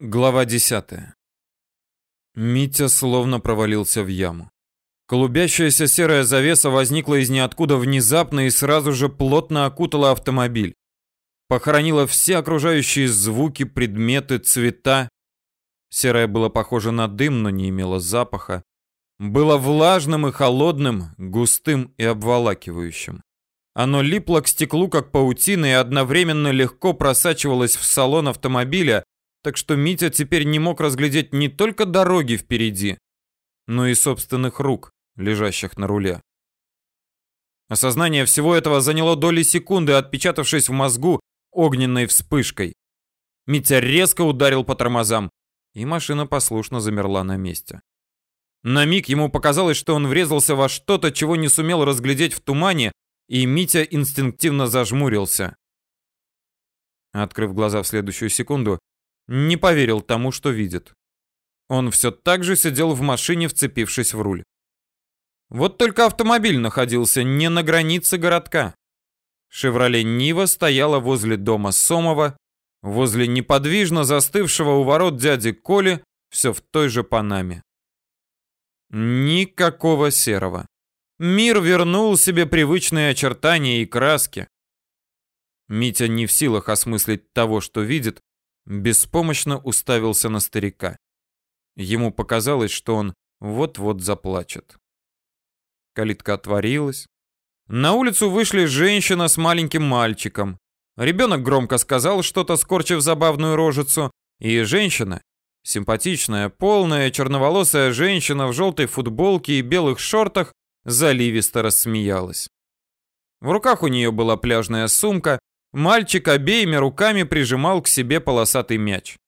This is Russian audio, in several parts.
Глава 10. Митя словно провалился в яму. Клубящаяся серая завеса возникла из ниоткуда внезапно и сразу же плотно окутала автомобиль. Похоронила все окружающие звуки, предметы, цвета. Серое было похоже на дым, но не имело запаха. Было влажным и холодным, густым и обволакивающим. Оно липло к стеклу, как паутина, и одновременно легко просачивалось в салон автомобиля, так что Митя теперь не мог разглядеть не только дороги впереди, но и собственных рук, лежащих на руле. Осознание всего этого заняло доли секунды, отпечатавшись в мозгу огненной вспышкой. Митя резко ударил по тормозам, и машина послушно замерла на месте. На миг ему показалось, что он врезался во что-то, чего не сумел разглядеть в тумане, и Митя инстинктивно зажмурился. Открыв глаза в следующую секунду, не поверил тому, что видит. Он все так же сидел в машине, вцепившись в руль. Вот только автомобиль находился не на границе городка. «Шевроле Нива» стояла возле дома Сомова, возле неподвижно застывшего у ворот дяди Коли, все в той же Панаме. Никакого серого. Мир вернул себе привычные очертания и краски. Митя не в силах осмыслить того, что видит, беспомощно уставился на старика. Ему показалось, что он вот-вот заплачет. Калитка отворилась. На улицу вышли женщина с маленьким мальчиком. Ребенок громко сказал что-то, скорчив забавную рожицу, и женщина, симпатичная, полная, черноволосая женщина в желтой футболке и белых шортах, заливисто рассмеялась. В руках у нее была пляжная сумка, Мальчик обеими руками прижимал к себе полосатый мяч.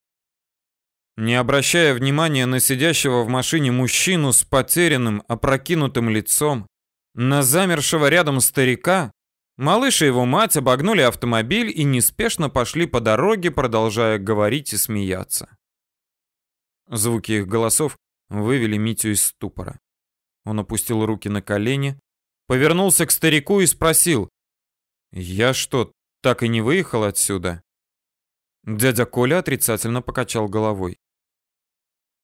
Не обращая внимания на сидящего в машине мужчину с потерянным, опрокинутым лицом, на замершего рядом старика, малыш и его мать обогнули автомобиль и неспешно пошли по дороге, продолжая говорить и смеяться. Звуки их голосов вывели Митю из ступора. Он опустил руки на колени, повернулся к старику и спросил, «Я что, так и не выехал отсюда. Дядя Коля отрицательно покачал головой.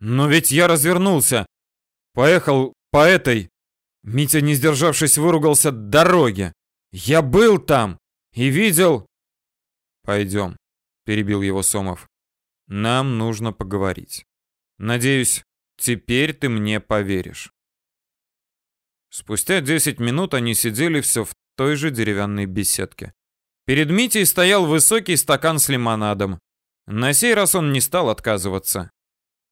Но ведь я развернулся. Поехал по этой... Митя, не сдержавшись, выругался дороге. Я был там и видел... Пойдем, перебил его Сомов. Нам нужно поговорить. Надеюсь, теперь ты мне поверишь. Спустя 10 минут они сидели все в той же деревянной беседке. Перед Митей стоял высокий стакан с лимонадом. На сей раз он не стал отказываться.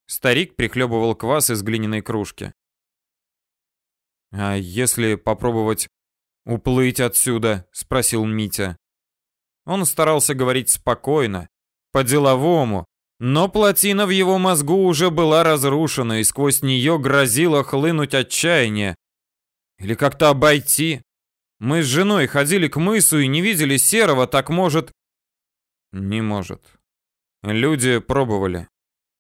Старик прихлебывал квас из глиняной кружки. «А если попробовать уплыть отсюда?» — спросил Митя. Он старался говорить спокойно, по-деловому, но плотина в его мозгу уже была разрушена, и сквозь нее грозило хлынуть отчаяние. Или как-то обойти. Мы с женой ходили к мысу и не видели серого, так может... Не может. Люди пробовали.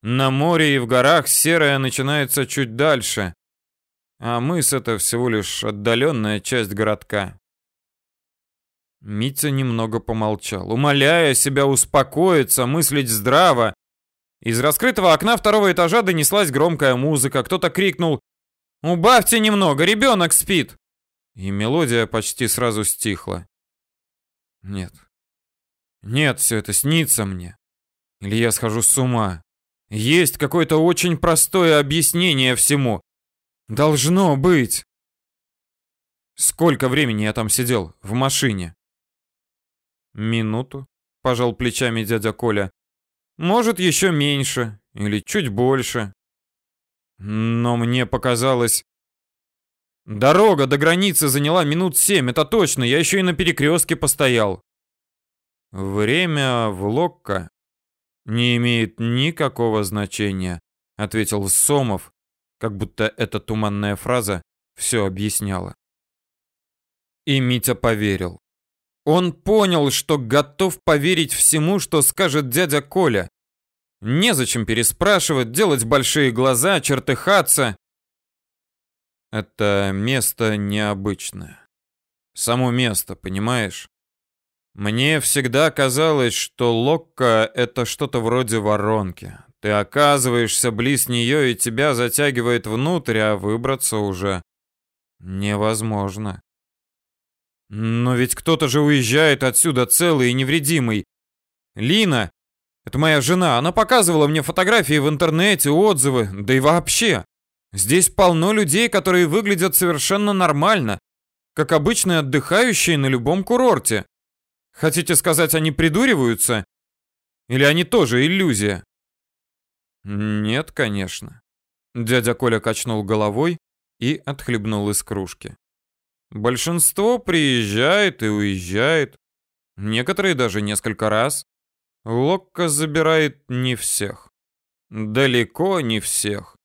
На море и в горах серое начинается чуть дальше, а мыс — это всего лишь отдаленная часть городка. Митя немного помолчал, умоляя себя успокоиться, мыслить здраво. Из раскрытого окна второго этажа донеслась громкая музыка. Кто-то крикнул «Убавьте немного, ребенок спит!» И мелодия почти сразу стихла. Нет. Нет, все это снится мне. Или я схожу с ума. Есть какое-то очень простое объяснение всему. Должно быть. Сколько времени я там сидел в машине? Минуту, пожал плечами дядя Коля. Может, еще меньше или чуть больше. Но мне показалось, Дорога до границы заняла минут семь, это точно, я еще и на перекрестке постоял. Время в Локко не имеет никакого значения, ответил Сомов, как будто эта туманная фраза все объясняла. И Митя поверил. Он понял, что готов поверить всему, что скажет дядя Коля. Незачем переспрашивать, делать большие глаза, чертыхаться. Это место необычное. Само место, понимаешь? Мне всегда казалось, что Локка — это что-то вроде воронки. Ты оказываешься близ нее, и тебя затягивает внутрь, а выбраться уже невозможно. Но ведь кто-то же уезжает отсюда целый и невредимый. Лина, это моя жена, она показывала мне фотографии в интернете, отзывы, да и вообще. Здесь полно людей, которые выглядят совершенно нормально, как обычные отдыхающие на любом курорте. Хотите сказать, они придуриваются? Или они тоже иллюзия? Нет, конечно. Дядя Коля качнул головой и отхлебнул из кружки. Большинство приезжает и уезжает. Некоторые даже несколько раз. Локко забирает не всех. Далеко не всех.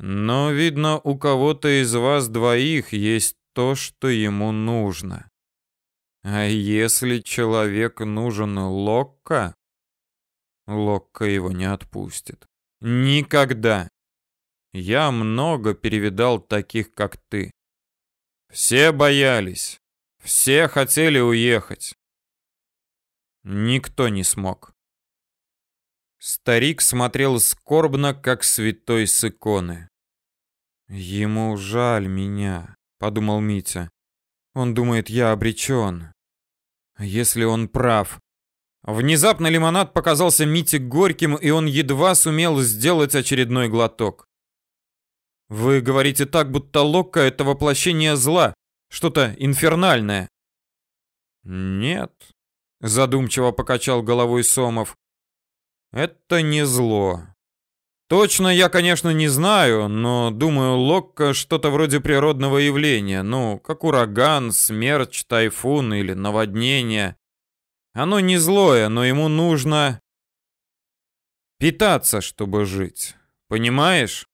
Но, видно, у кого-то из вас двоих есть то, что ему нужно. А если человек нужен Локко, Локко его не отпустит. Никогда. Я много перевидал таких, как ты. Все боялись. Все хотели уехать. Никто не смог. Старик смотрел скорбно, как святой с иконы. Ему жаль меня, подумал Митя. Он думает, я обречен. Если он прав, Внезапно лимонад показался Мите горьким, и он едва сумел сделать очередной глоток. Вы говорите так, будто Локка это воплощение зла, что-то инфернальное. Нет, задумчиво покачал головой Сомов. Это не зло. Точно я, конечно, не знаю, но думаю, Локка что-то вроде природного явления, ну, как ураган, смерч, тайфун или наводнение. Оно не злое, но ему нужно питаться, чтобы жить. Понимаешь?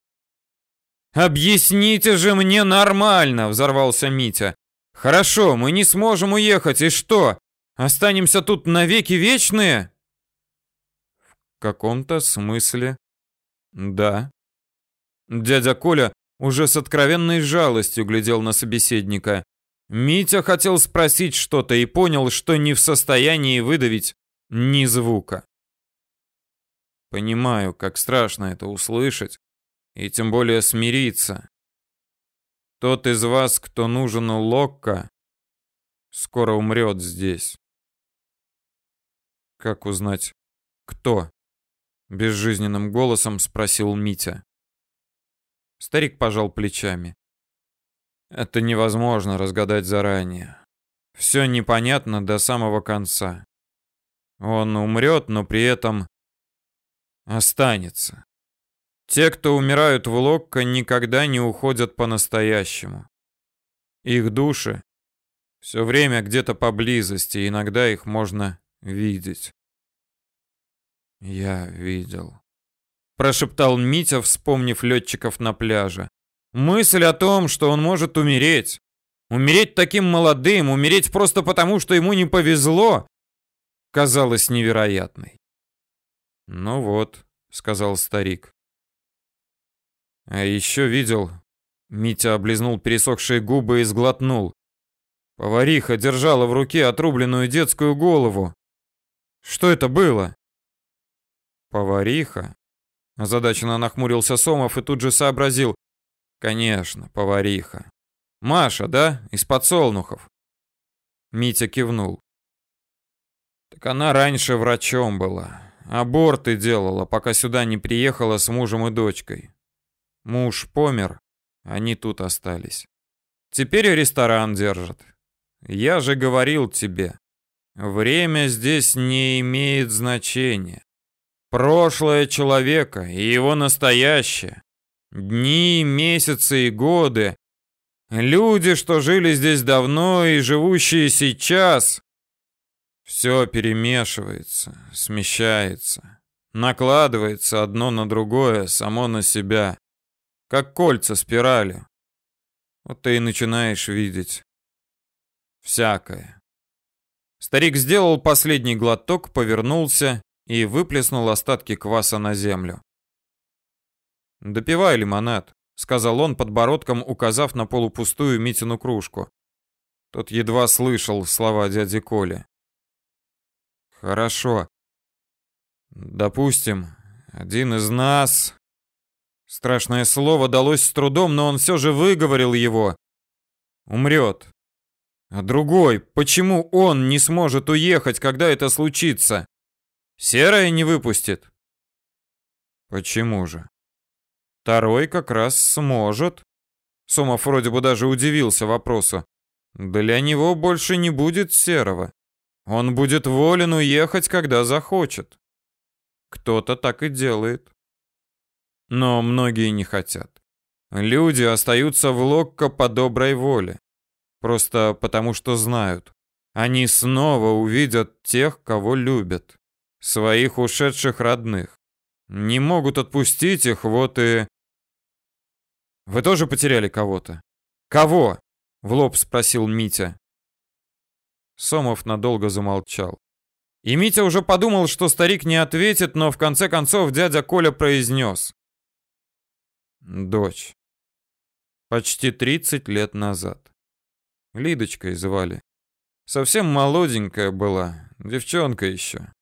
Объясните же мне нормально, взорвался Митя. Хорошо, мы не сможем уехать, и что? Останемся тут навеки вечные? В каком-то смысле да. Дядя Коля уже с откровенной жалостью глядел на собеседника. Митя хотел спросить что-то и понял, что не в состоянии выдавить ни звука. Понимаю, как страшно это услышать, и тем более смириться. Тот из вас, кто нужен Локко, скоро умрет здесь. Как узнать, кто? Безжизненным голосом спросил Митя. Старик пожал плечами. Это невозможно разгадать заранее. Все непонятно до самого конца. Он умрет, но при этом останется. Те, кто умирают в Локко, никогда не уходят по-настоящему. Их души все время где-то поблизости, иногда их можно видеть. Я видел. Прошептал Митя, вспомнив летчиков на пляже. Мысль о том, что он может умереть, умереть таким молодым, умереть просто потому, что ему не повезло, казалась невероятной. «Ну вот», — сказал старик. «А еще видел...» Митя облизнул пересохшие губы и сглотнул. Повариха держала в руке отрубленную детскую голову. Что это было? Повариха? Озадаченно нахмурился Сомов и тут же сообразил. Конечно, повариха. Маша, да? Из подсолнухов. Митя кивнул. Так она раньше врачом была. Аборты делала, пока сюда не приехала с мужем и дочкой. Муж помер, они тут остались. Теперь ресторан держат. Я же говорил тебе, время здесь не имеет значения. Прошлое человека и его настоящее. Дни, месяцы и годы. Люди, что жили здесь давно и живущие сейчас. Все перемешивается, смещается, накладывается одно на другое, само на себя, как кольца спирали. Вот ты и начинаешь видеть всякое. Старик сделал последний глоток, повернулся и выплеснул остатки кваса на землю. «Допивай лимонад», — сказал он подбородком, указав на полупустую Митину кружку. Тот едва слышал слова дяди Коли. «Хорошо. Допустим, Один из нас... Страшное слово далось с трудом, но он все же выговорил его. Умрет. А другой, почему он не сможет уехать, когда это случится? Серая не выпустит. Почему же? Второй как раз сможет. Сомов вроде бы даже удивился вопросу. Для него больше не будет серого. Он будет волен уехать, когда захочет. Кто-то так и делает. Но многие не хотят. Люди остаются в Локко по доброй воле. Просто потому что знают. Они снова увидят тех, кого любят. Своих ушедших родных. Не могут отпустить их, вот и... Вы тоже потеряли кого-то? Кого? В лоб спросил Митя. Сомов надолго замолчал. И Митя уже подумал, что старик не ответит, но в конце концов дядя Коля произнес. Дочь. Почти 30 лет назад. Лидочкой звали. Совсем молоденькая была, девчонка еще.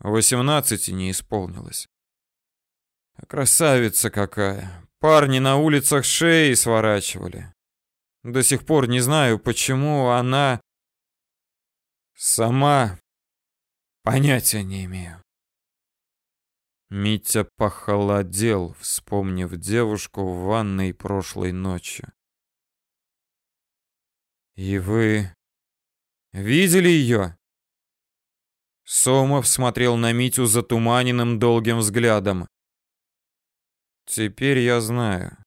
18 не исполнилось. Красавица какая. Парни на улицах шеи сворачивали. До сих пор не знаю, почему она... Сама... Понятия не имею. Митя похолодел, вспомнив девушку в ванной прошлой ночью. «И вы видели ее?» Сомов смотрел на Митю затуманенным долгим взглядом. «Теперь я знаю.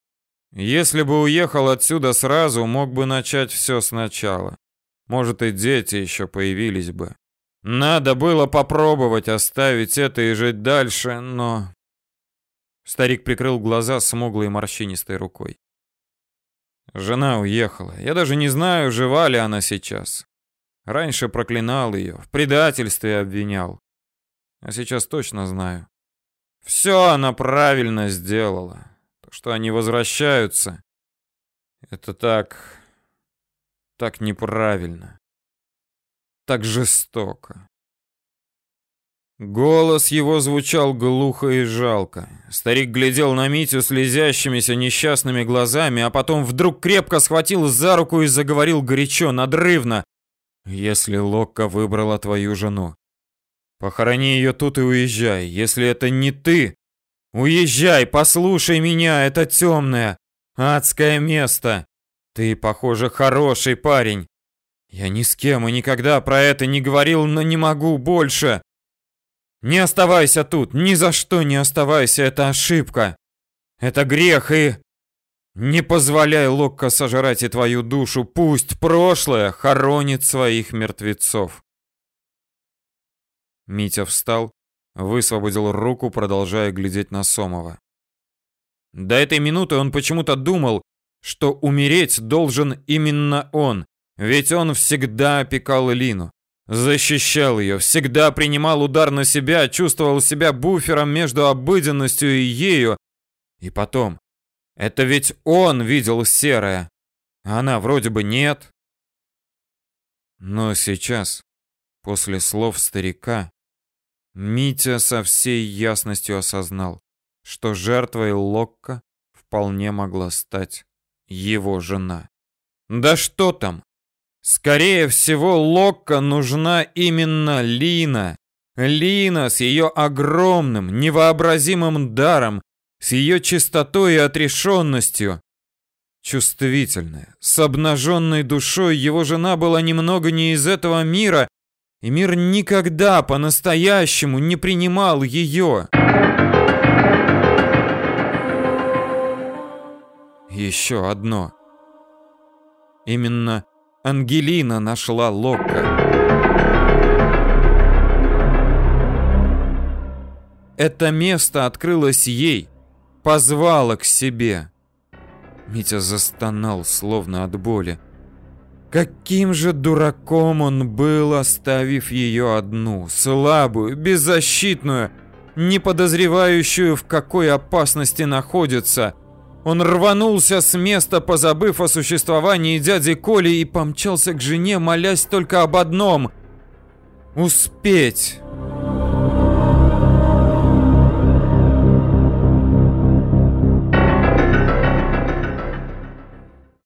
Если бы уехал отсюда сразу, мог бы начать все сначала. Может, и дети еще появились бы. Надо было попробовать оставить это и жить дальше, но... Старик прикрыл глаза смуглой морщинистой рукой. Жена уехала. Я даже не знаю, жива ли она сейчас. Раньше проклинал ее, в предательстве обвинял. А сейчас точно знаю. Все она правильно сделала. То, что они возвращаются, это так... так неправильно так жестоко. Голос его звучал глухо и жалко. Старик глядел на Митю слезящимися несчастными глазами, а потом вдруг крепко схватил за руку и заговорил горячо, надрывно. «Если Локка выбрала твою жену, похорони ее тут и уезжай. Если это не ты, уезжай, послушай меня, это темное, адское место. Ты, похоже, хороший парень. Я ни с кем и никогда про это не говорил, но не могу больше. Не оставайся тут, ни за что не оставайся, это ошибка. Это грех и... Не позволяй Локко сожрать и твою душу, пусть прошлое хоронит своих мертвецов. Митя встал, высвободил руку, продолжая глядеть на Сомова. До этой минуты он почему-то думал, что умереть должен именно он, ведь он всегда опекал Лину, защищал ее, всегда принимал удар на себя, чувствовал себя буфером между обыденностью и ею. И потом, это ведь он видел серое, она вроде бы нет. Но сейчас, после слов старика, Митя со всей ясностью осознал, что жертвой Локка вполне могла стать его жена. Да что там, Скорее всего, Локко нужна именно Лина. Лина с ее огромным, невообразимым даром, с ее чистотой и отрешенностью. Чувствительная, с обнаженной душой его жена была немного не из этого мира, и мир никогда по-настоящему не принимал ее. Еще одно. Именно Ангелина нашла Лока. Это место открылось ей, позвало к себе. Митя застонал, словно от боли. Каким же дураком он был, оставив ее одну, слабую, беззащитную, не подозревающую, в какой опасности находится – он рванулся с места, позабыв о существовании дяди Коли и помчался к жене, молясь только об одном — успеть.